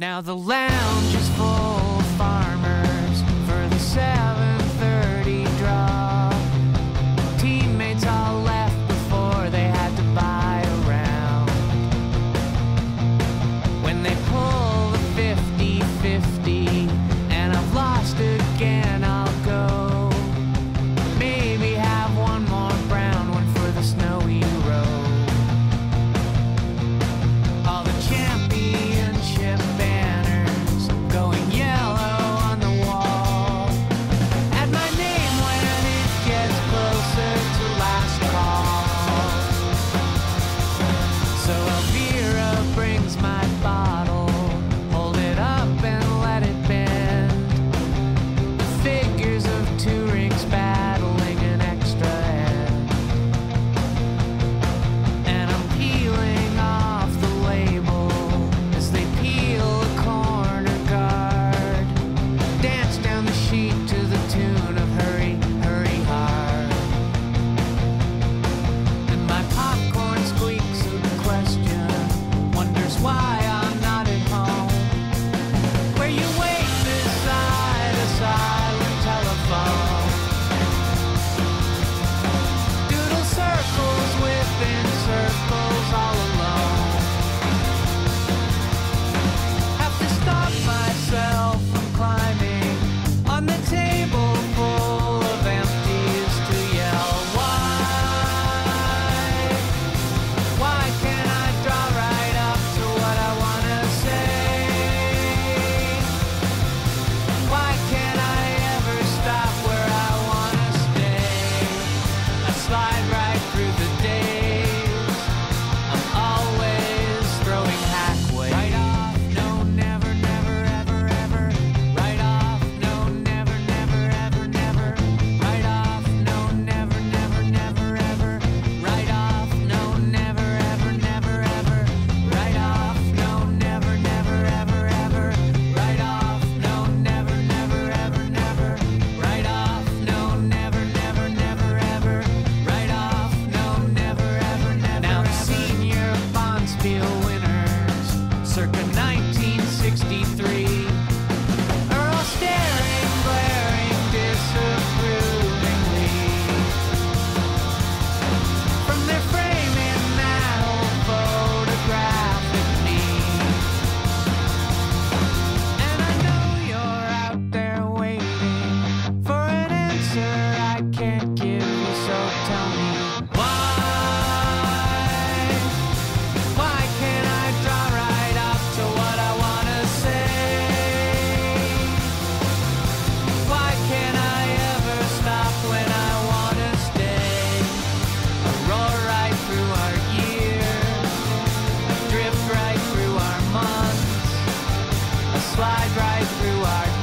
Now the lounge is full slide right through our